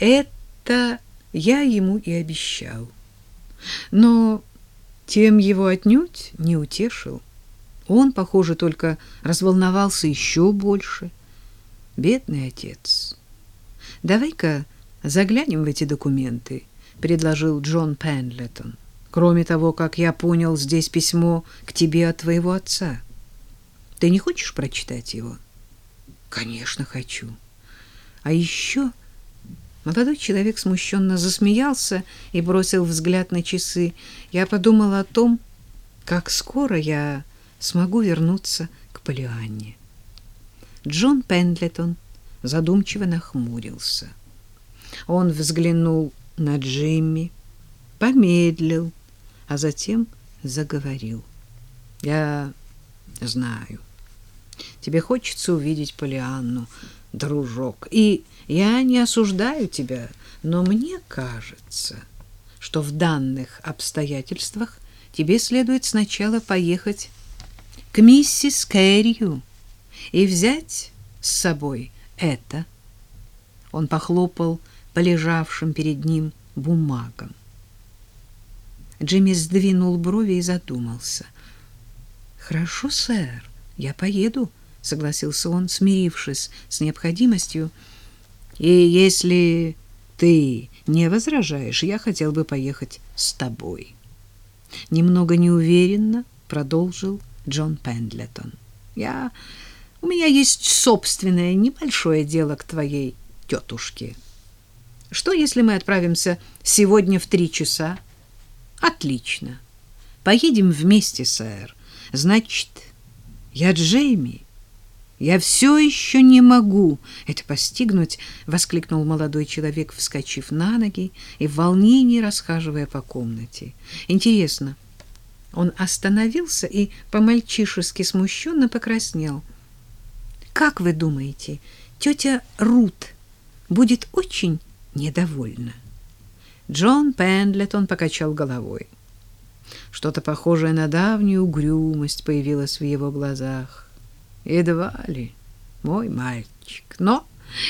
Это я ему и обещал. Но тем его отнюдь не утешил. Он, похоже, только разволновался еще больше. Бедный отец. Давай-ка заглянем в эти документы, предложил Джон Пендлетон. Кроме того, как я понял, здесь письмо к тебе от твоего отца. Ты не хочешь прочитать его? Конечно, хочу. А еще молодой человек смущенно засмеялся и бросил взгляд на часы. Я подумала о том, как скоро я смогу вернуться к Полианне. Джон Пендлетон задумчиво нахмурился. Он взглянул на Джимми, помедлил, а затем заговорил. Я знаю. Тебе хочется увидеть Полианну, дружок. И я не осуждаю тебя, но мне кажется, что в данных обстоятельствах тебе следует сначала поехать к миссис Кэррию и взять с собой это. Он похлопал по лежавшим перед ним бумагам. Джимми сдвинул брови и задумался. «Хорошо, сэр, я поеду», — согласился он, смирившись с необходимостью. «И если ты не возражаешь, я хотел бы поехать с тобой». Немного неуверенно продолжил Джон Пендлетон. «Я... У меня есть собственное небольшое дело к твоей тетушке. Что, если мы отправимся сегодня в три часа?» Отлично. Поедем вместе, сэр. Значит, я Джейми. Я все еще не могу это постигнуть, воскликнул молодой человек, вскочив на ноги и в волнении расхаживая по комнате. Интересно. Он остановился и по-мальчишески смущенно покраснел. Как вы думаете, тетя Рут будет очень недовольна? Джон Пендлетон покачал головой. Что-то похожее на давнюю угрюмость появилось в его глазах. Едва ли, мой мальчик, но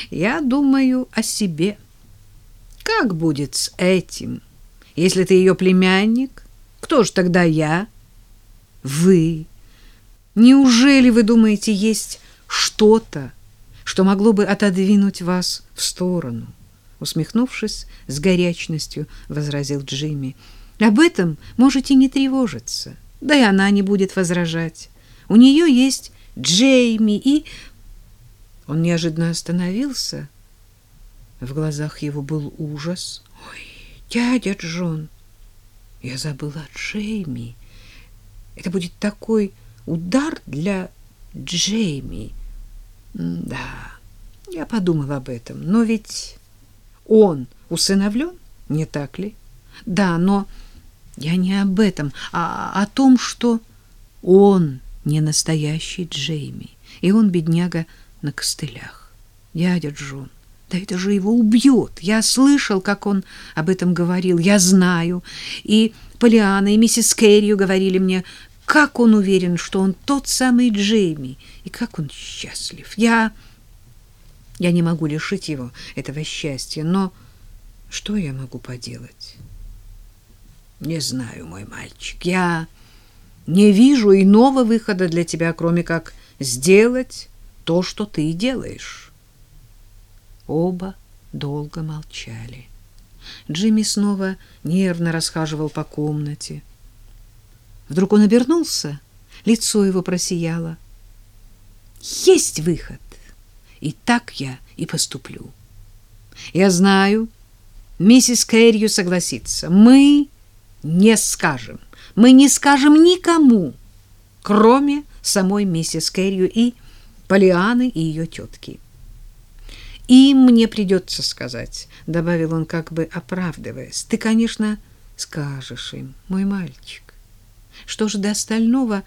я думаю о себе. Как будет с этим? Если ты ее племянник, кто же тогда я? Вы. Неужели вы думаете, есть что-то, что могло бы отодвинуть вас в сторону? — усмехнувшись с горячностью, возразил Джимми. Об этом можете не тревожиться. Да и она не будет возражать. У нее есть Джейми и Он неожиданно остановился. В глазах его был ужас. Ой, дядя Джон, я забыла Джейми. Это будет такой удар для Джейми. Да, я подумала об этом, но ведь он усыновлен, не так ли? Да, но я не об этом, а о том, что он не настоящий Джейми, и он, бедняга, на костылях. Дядя Джон, да это же его убьет. Я слышал, как он об этом говорил, я знаю. И Полиана, и миссис Кэррию говорили мне, как он уверен, что он тот самый Джейми, и как он счастлив. Я... Я не могу лишить его этого счастья, но что я могу поделать? Не знаю, мой мальчик. Я не вижу иного выхода для тебя, кроме как сделать то, что ты делаешь. Оба долго молчали. Джимми снова нервно расхаживал по комнате. Вдруг он обернулся, лицо его просияло. Есть выход. И так я и поступлю. Я знаю, миссис Кэррию согласится. Мы не скажем. Мы не скажем никому, кроме самой миссис Кэррию и Полианы и ее тетки. «Им мне придется сказать», — добавил он, как бы оправдываясь. «Ты, конечно, скажешь им, мой мальчик. Что же до остального?»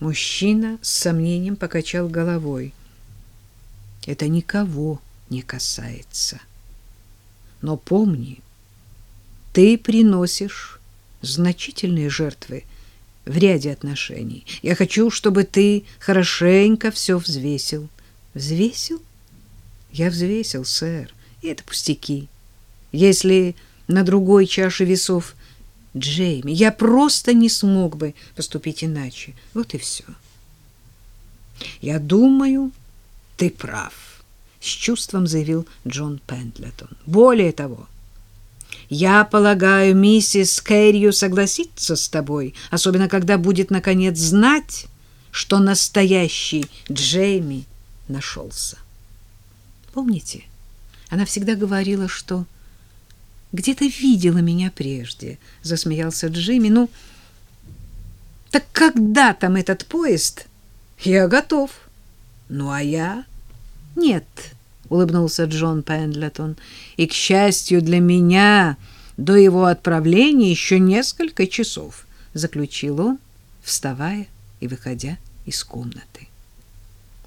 Мужчина с сомнением покачал головой это никого не касается. Но помни, ты приносишь значительные жертвы в ряде отношений. Я хочу, чтобы ты хорошенько все взвесил. Взвесил? Я взвесил, сэр, И это пустяки. Если на другой чаше весов Джейми, я просто не смог бы поступить иначе. Вот и все. Я думаю, ты прав, с чувством заявил Джон Пендлетон. Более того, я полагаю, миссис Кэррию согласится с тобой, особенно когда будет наконец знать, что настоящий Джейми нашелся. Помните, она всегда говорила, что где-то видела меня прежде, засмеялся Джимми. Ну, так когда там этот поезд? Я готов. Ну, а я? Нет, улыбнулся Джон Пендлетон. И, к счастью для меня, до его отправления еще несколько часов, заключил он, вставая и выходя из комнаты.